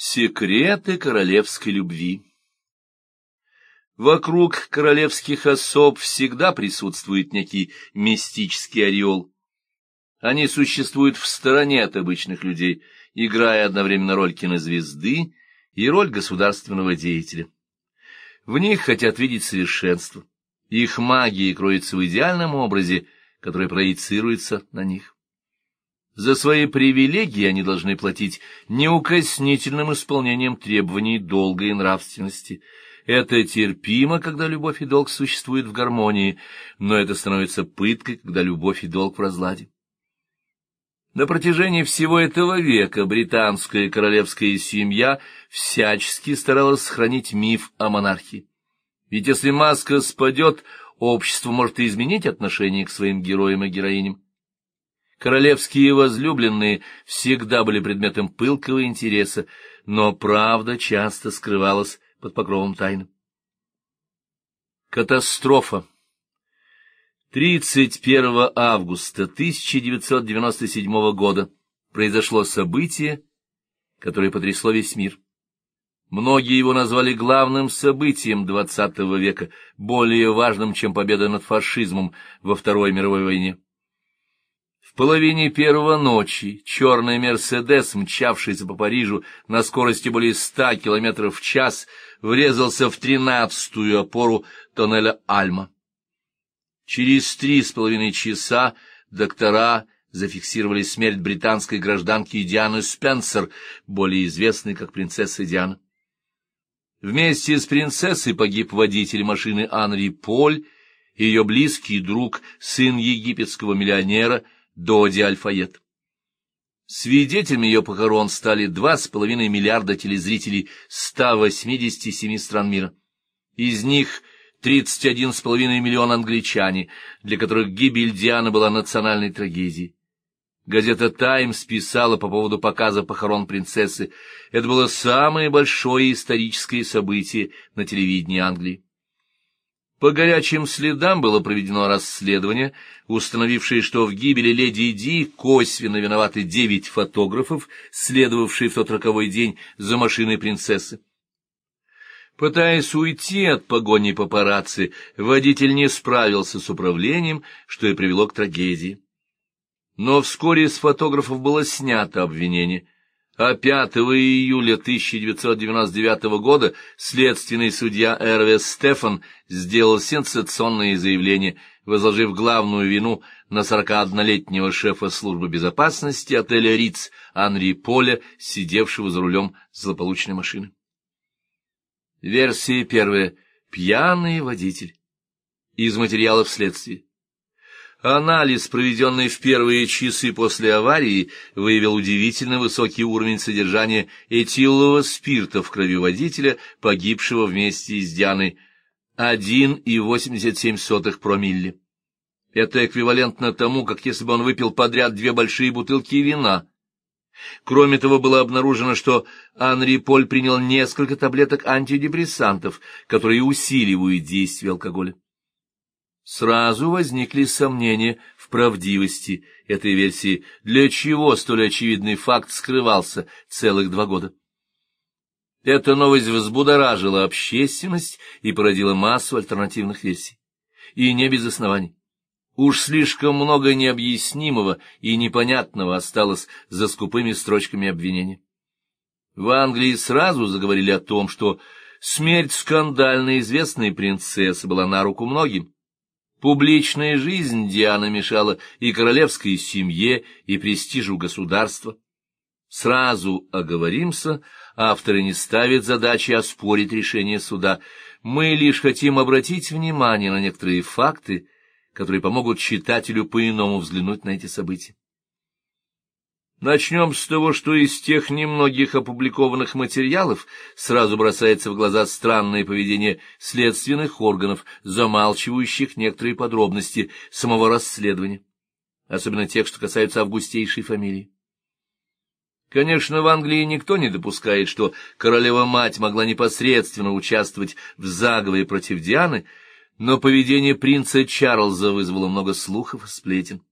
Секреты королевской любви Вокруг королевских особ всегда присутствует некий мистический ореол. Они существуют в стороне от обычных людей, играя одновременно роль кинозвезды и роль государственного деятеля. В них хотят видеть совершенство. Их магия кроется в идеальном образе, который проецируется на них. За свои привилегии они должны платить неукоснительным исполнением требований долга и нравственности. Это терпимо, когда любовь и долг существуют в гармонии, но это становится пыткой, когда любовь и долг в разладе. На протяжении всего этого века британская королевская семья всячески старалась сохранить миф о монархии. Ведь если маска спадет, общество может изменить отношение к своим героям и героиням. Королевские возлюбленные всегда были предметом пылкого интереса, но правда часто скрывалась под покровом тайны. Катастрофа 31 августа 1997 года произошло событие, которое потрясло весь мир. Многие его назвали главным событием XX века, более важным, чем победа над фашизмом во Второй мировой войне половине первого ночи черный «Мерседес», мчавшийся по Парижу на скорости более ста километров в час, врезался в тринадцатую опору тоннеля Альма. Через три с половиной часа доктора зафиксировали смерть британской гражданки Дианы Спенсер, более известной как принцесса Диана. Вместе с принцессой погиб водитель машины Анри Поль, ее близкий друг, сын египетского миллионера — Доди Альфает. Свидетелями ее похорон стали два с половиной миллиарда телезрителей 187 стран мира. Из них 31,5 миллиона англичане, для которых гибель Дианы была национальной трагедией. Газета «Таймс» писала по поводу показа похорон принцессы. Это было самое большое историческое событие на телевидении Англии. По горячим следам было проведено расследование, установившее, что в гибели леди Ди косвенно виноваты девять фотографов, следовавшие в тот роковой день за машиной принцессы. Пытаясь уйти от погони папарацци, водитель не справился с управлением, что и привело к трагедии. Но вскоре с фотографов было снято обвинение — а 5 июля 1999 года следственный судья Эрвес Стефан сделал сенсационное заявление, возложив главную вину на 41-летнего шефа службы безопасности отеля Риц Анри Поля, сидевшего за рулем злополучной машины. Версия первая. Пьяный водитель. Из материалов следствия. Анализ, проведенный в первые часы после аварии, выявил удивительно высокий уровень содержания этилового спирта в крови водителя, погибшего вместе с Дианой, 1,87 промилле. Это эквивалентно тому, как если бы он выпил подряд две большие бутылки вина. Кроме того, было обнаружено, что Анри Поль принял несколько таблеток антидепрессантов, которые усиливают действие алкоголя. Сразу возникли сомнения в правдивости этой версии, для чего столь очевидный факт скрывался целых два года. Эта новость взбудоражила общественность и породила массу альтернативных версий. И не без оснований. Уж слишком много необъяснимого и непонятного осталось за скупыми строчками обвинения. В Англии сразу заговорили о том, что смерть скандально известной принцессы была на руку многим, Публичная жизнь Дианы мешала и королевской семье, и престижу государства. Сразу оговоримся, авторы не ставят задачи оспорить решение суда. Мы лишь хотим обратить внимание на некоторые факты, которые помогут читателю по-иному взглянуть на эти события. Начнем с того, что из тех немногих опубликованных материалов сразу бросается в глаза странное поведение следственных органов, замалчивающих некоторые подробности самого расследования, особенно тех, что касаются августейшей фамилии. Конечно, в Англии никто не допускает, что королева-мать могла непосредственно участвовать в заговоре против Дианы, но поведение принца Чарльза вызвало много слухов и сплетен.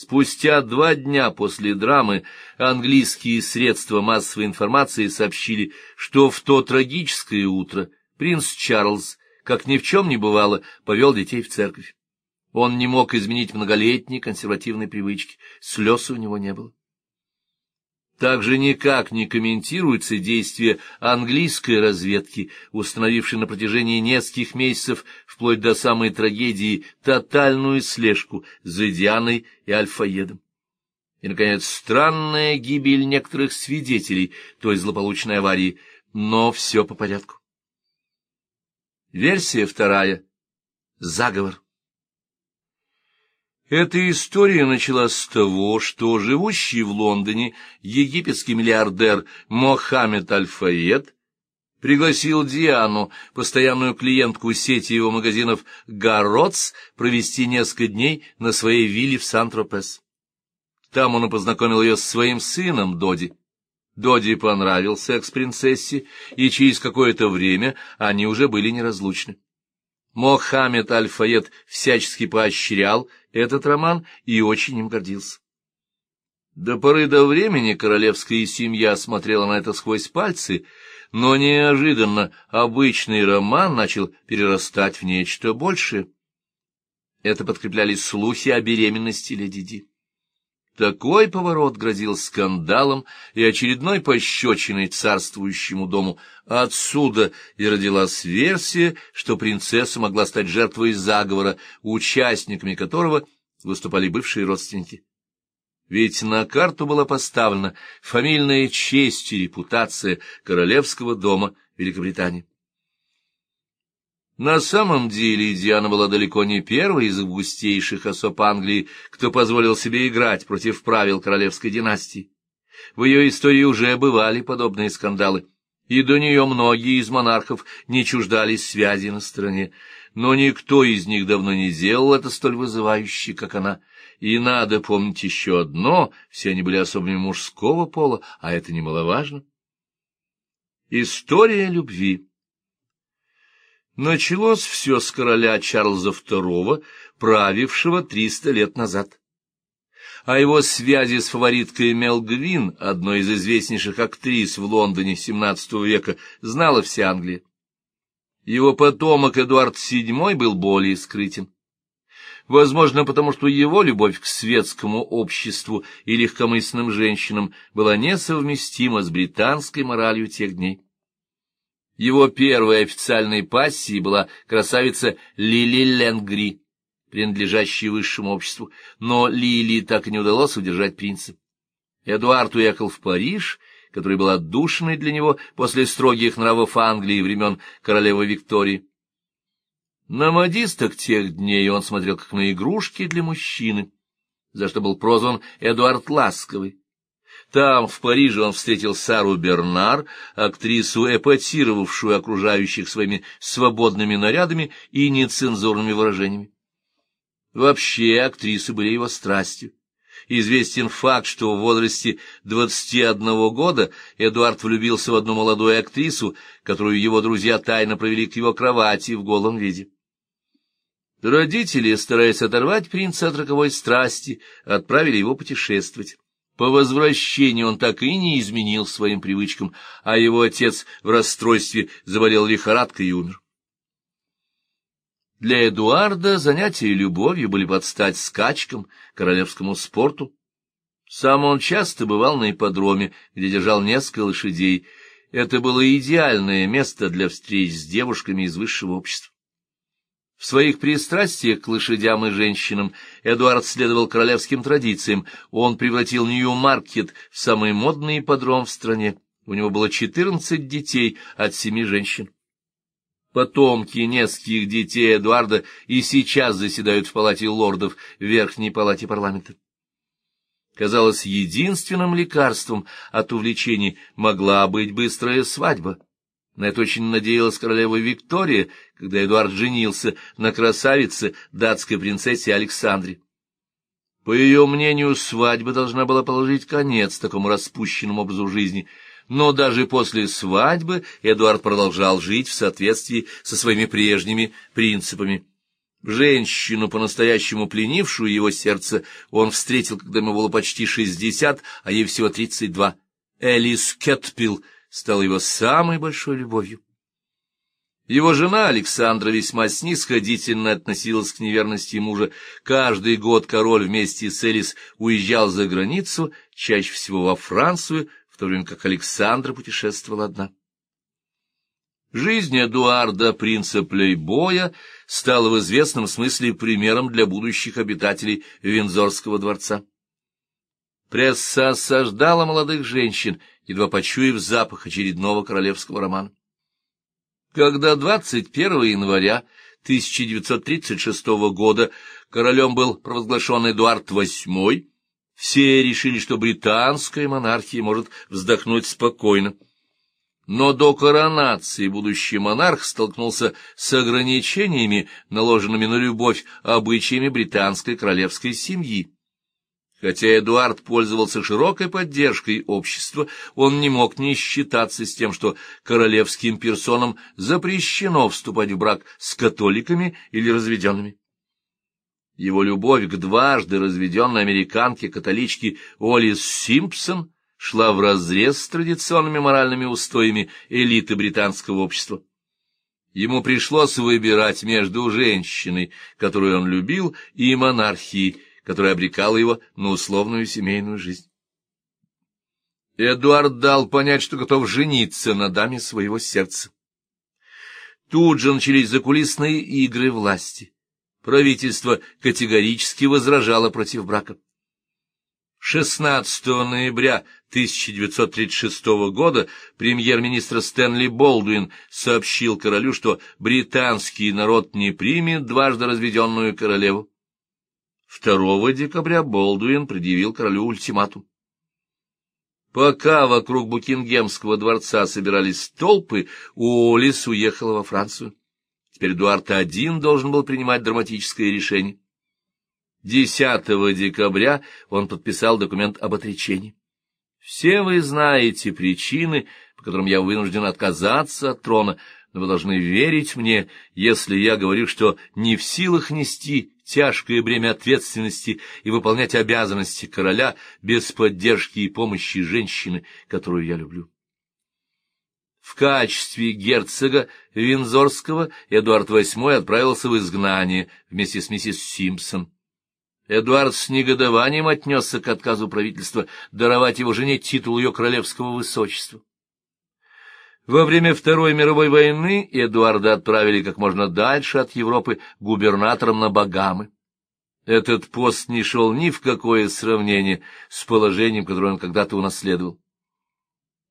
Спустя два дня после драмы английские средства массовой информации сообщили, что в то трагическое утро принц Чарльз, как ни в чем не бывало, повел детей в церковь. Он не мог изменить многолетние консервативные привычки, слез у него не было. Также никак не комментируются действия английской разведки, установившей на протяжении нескольких месяцев, вплоть до самой трагедии, тотальную слежку за Дианой и Альфаедом. И, наконец, странная гибель некоторых свидетелей той злополучной аварии, но все по порядку. Версия вторая. Заговор. Эта история началась с того, что живущий в Лондоне египетский миллиардер Мохаммед Аль-Фаед пригласил Диану, постоянную клиентку сети его магазинов «Гарротс», провести несколько дней на своей вилле в Сан-Тропес. Там он и познакомил ее с своим сыном Доди. Доди понравился экс-принцессе, и через какое-то время они уже были неразлучны. Мохаммед Аль-Фаед всячески поощрял этот роман и очень им гордился. До поры до времени королевская семья смотрела на это сквозь пальцы, но неожиданно обычный роман начал перерастать в нечто большее. Это подкрепляли слухи о беременности леди Ди. Такой поворот грозил скандалом и очередной пощечиной царствующему дому. Отсюда и родилась версия, что принцесса могла стать жертвой заговора, участниками которого выступали бывшие родственники. Ведь на карту была поставлена фамильная честь и репутация королевского дома Великобритании. На самом деле Диана была далеко не первой из августейших особ Англии, кто позволил себе играть против правил королевской династии. В ее истории уже бывали подобные скандалы, и до нее многие из монархов не чуждались связи на стороне, но никто из них давно не делал это столь вызывающе, как она. И надо помнить еще одно, все они были особыми мужского пола, а это немаловажно. История любви Началось все с короля Чарльза II, правившего триста лет назад. О его связи с фавориткой Мел Гвин, одной из известнейших актрис в Лондоне XVII века, знала вся Англия. Его потомок Эдуард VII был более скрытен. Возможно, потому что его любовь к светскому обществу и легкомысленным женщинам была несовместима с британской моралью тех дней. Его первой официальной пассией была красавица Лили Ленгри, принадлежащая высшему обществу, но Лили так и не удалось удержать принца. Эдуард уехал в Париж, который был отдушенный для него после строгих нравов Англии времен королевы Виктории. На модисток тех дней он смотрел как на игрушки для мужчины, за что был прозван Эдуард Ласковый. Там, в Париже, он встретил Сару Бернар, актрису, эпатировавшую окружающих своими свободными нарядами и нецензурными выражениями. Вообще актрисы были его страстью. Известен факт, что в возрасте 21 года Эдуард влюбился в одну молодую актрису, которую его друзья тайно провели к его кровати в голом виде. Родители, стараясь оторвать принца от роковой страсти, отправили его путешествовать. По возвращении он так и не изменил своим привычкам, а его отец в расстройстве заболел лихорадкой и умер. Для Эдуарда занятия любовью были под стать скачкам, королевскому спорту. Сам он часто бывал на ипподроме, где держал несколько лошадей. Это было идеальное место для встреч с девушками из высшего общества. В своих пристрастиях к лошадям и женщинам Эдуард следовал королевским традициям. Он превратил Нью-Маркет в самый модный ипподром в стране. У него было четырнадцать детей от семи женщин. Потомки нескольких детей Эдуарда и сейчас заседают в палате лордов, в верхней палате парламента. Казалось, единственным лекарством от увлечений могла быть быстрая свадьба. На это очень надеялась королева Виктория, когда Эдуард женился на красавице датской принцессе Александре. По ее мнению, свадьба должна была положить конец такому распущенному образу жизни, но даже после свадьбы Эдуард продолжал жить в соответствии со своими прежними принципами. Женщину, по-настоящему пленившую его сердце, он встретил, когда ему было почти шестьдесят, а ей всего тридцать два. Элис Кетпил стала его самой большой любовью. Его жена Александра весьма снисходительно относилась к неверности мужа. Каждый год король вместе с Элис уезжал за границу, чаще всего во Францию, в то время как Александра путешествовала одна. Жизнь Эдуарда, принца Плейбоя, стала в известном смысле примером для будущих обитателей Винзорского дворца. Пресса осаждала молодых женщин, едва почуяв запах очередного королевского романа. Когда 21 января 1936 года королем был провозглашен Эдуард VIII, все решили, что британская монархия может вздохнуть спокойно. Но до коронации будущий монарх столкнулся с ограничениями, наложенными на любовь обычаями британской королевской семьи. Хотя Эдуард пользовался широкой поддержкой общества, он не мог не считаться с тем, что королевским персонам запрещено вступать в брак с католиками или разведенными. Его любовь к дважды разведенной американке-католичке Олис Симпсон шла вразрез с традиционными моральными устоями элиты британского общества. Ему пришлось выбирать между женщиной, которую он любил, и монархией, которая обрекала его на условную семейную жизнь. Эдуард дал понять, что готов жениться на даме своего сердца. Тут же начались закулисные игры власти. Правительство категорически возражало против брака. 16 ноября 1936 года премьер-министр Стэнли Болдуин сообщил королю, что британский народ не примет дважды разведенную королеву. 2 декабря Болдуин предъявил королю ультиматум. Пока вокруг Букингемского дворца собирались толпы, Уоллес уехала во Францию. Теперь Эдуард один должен был принимать драматическое решение. 10 декабря он подписал документ об отречении. Все вы знаете причины, по которым я вынужден отказаться от трона, но вы должны верить мне, если я говорю, что не в силах нести тяжкое бремя ответственности и выполнять обязанности короля без поддержки и помощи женщины, которую я люблю. В качестве герцога Винзорского Эдуард VIII отправился в изгнание вместе с миссис Симпсон. Эдуард с негодованием отнесся к отказу правительства даровать его жене титул ее королевского высочества. Во время Второй мировой войны Эдуарда отправили как можно дальше от Европы губернатором на Багамы. Этот пост не шел ни в какое сравнение с положением, которое он когда-то унаследовал.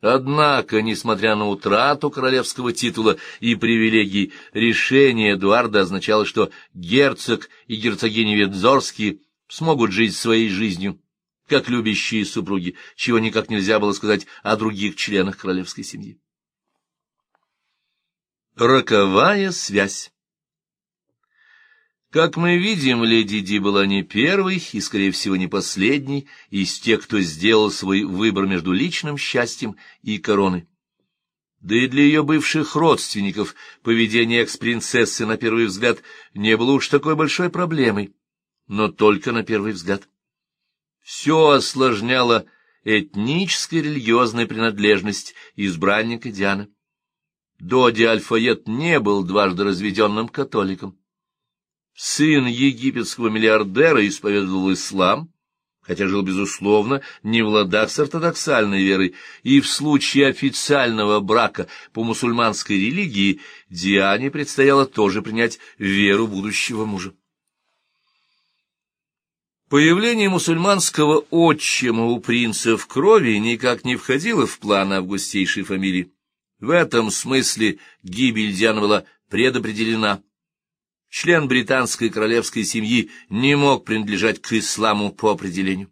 Однако, несмотря на утрату королевского титула и привилегий, решение Эдуарда означало, что герцог и герцогиня Ведзорские смогут жить своей жизнью, как любящие супруги, чего никак нельзя было сказать о других членах королевской семьи. Роковая связь Как мы видим, леди Ди была не первой и, скорее всего, не последней из тех, кто сделал свой выбор между личным счастьем и короной. Да и для ее бывших родственников поведение экс-принцессы, на первый взгляд, не было уж такой большой проблемой, но только на первый взгляд. Все осложняло этническая религиозная принадлежность избранника Дианы. Доди Альфает не был дважды разведенным католиком. Сын египетского миллиардера исповедовал ислам, хотя жил, безусловно, не в ладах с ортодоксальной верой, и в случае официального брака по мусульманской религии Диане предстояло тоже принять веру будущего мужа. Появление мусульманского отчима у принца в крови никак не входило в планы августейшей фамилии. В этом смысле гибель Дианы была предопределена. Член британской королевской семьи не мог принадлежать к исламу по определению.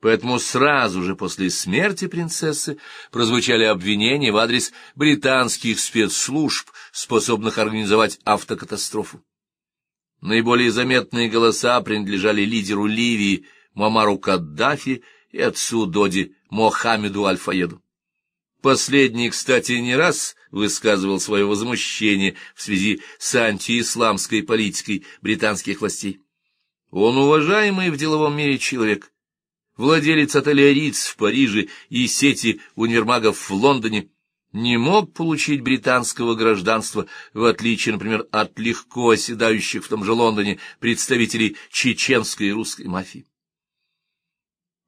Поэтому сразу же после смерти принцессы прозвучали обвинения в адрес британских спецслужб, способных организовать автокатастрофу. Наиболее заметные голоса принадлежали лидеру Ливии Мамару Каддафи и отцу Доди Мохаммеду Аль-Фаеду. Последний, кстати, не раз высказывал свое возмущение в связи с антиисламской политикой британских властей. Он уважаемый в деловом мире человек, владелец отеля «Риц» в Париже и сети универмагов в Лондоне, не мог получить британского гражданства, в отличие, например, от легко оседающих в том же Лондоне представителей чеченской и русской мафии.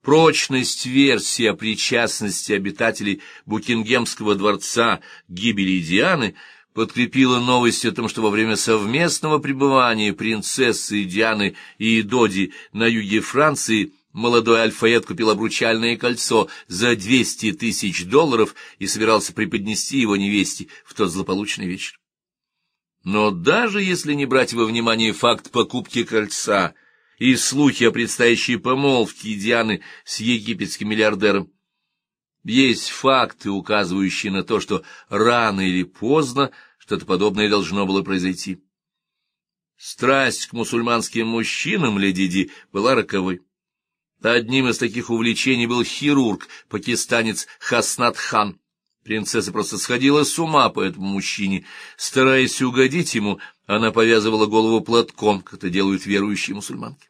Прочность версии о причастности обитателей Букингемского дворца к гибели Дианы подкрепила новость о том, что во время совместного пребывания принцессы Дианы и Доди на юге Франции молодой альфаэт купил обручальное кольцо за двести тысяч долларов и собирался преподнести его невесте в тот злополучный вечер. Но даже если не брать во внимание факт покупки кольца — и слухи о предстоящей помолвке Дианы с египетским миллиардером. Есть факты, указывающие на то, что рано или поздно что-то подобное должно было произойти. Страсть к мусульманским мужчинам леди Ди была роковой. Одним из таких увлечений был хирург, пакистанец Хаснат Хан. Принцесса просто сходила с ума по этому мужчине. Стараясь угодить ему, она повязывала голову платком, как это делают верующие мусульманки.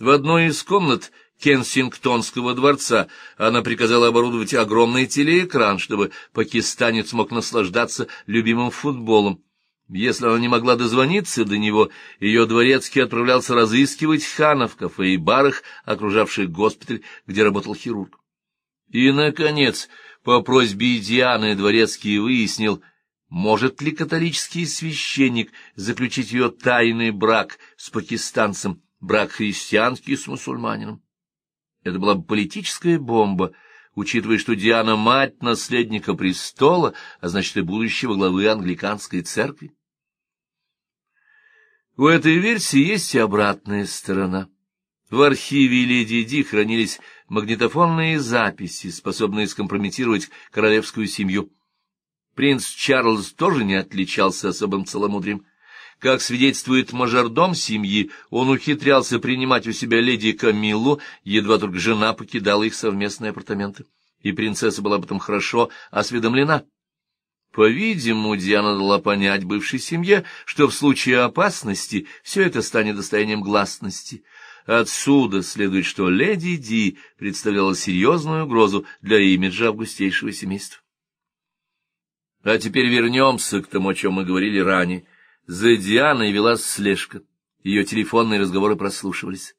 В одной из комнат Кенсингтонского дворца она приказала оборудовать огромный телеэкран, чтобы пакистанец мог наслаждаться любимым футболом. Если она не могла дозвониться до него, ее дворецкий отправлялся разыскивать хана кафе и барах, окружавших госпиталь, где работал хирург. И, наконец, по просьбе Дианы дворецкий выяснил, может ли католический священник заключить ее тайный брак с пакистанцем, брак христианский с мусульманином. Это была бы политическая бомба, учитывая, что Диана — мать наследника престола, а значит и будущего главы англиканской церкви. У этой версии есть и обратная сторона. В архиве Леди Ди хранились магнитофонные записи, способные скомпрометировать королевскую семью. Принц Чарльз тоже не отличался особым целомудрием. Как свидетельствует мажордом семьи, он ухитрялся принимать у себя леди Камиллу, едва только жена покидала их совместные апартаменты. И принцесса была об этом хорошо осведомлена. По-видимому, Диана дала понять бывшей семье, что в случае опасности все это станет достоянием гласности. Отсюда следует, что леди Ди представляла серьезную угрозу для имиджа августейшего семейства. А теперь вернемся к тому, о чем мы говорили ранее. За Дианой велась слежка. Ее телефонные разговоры прослушивались.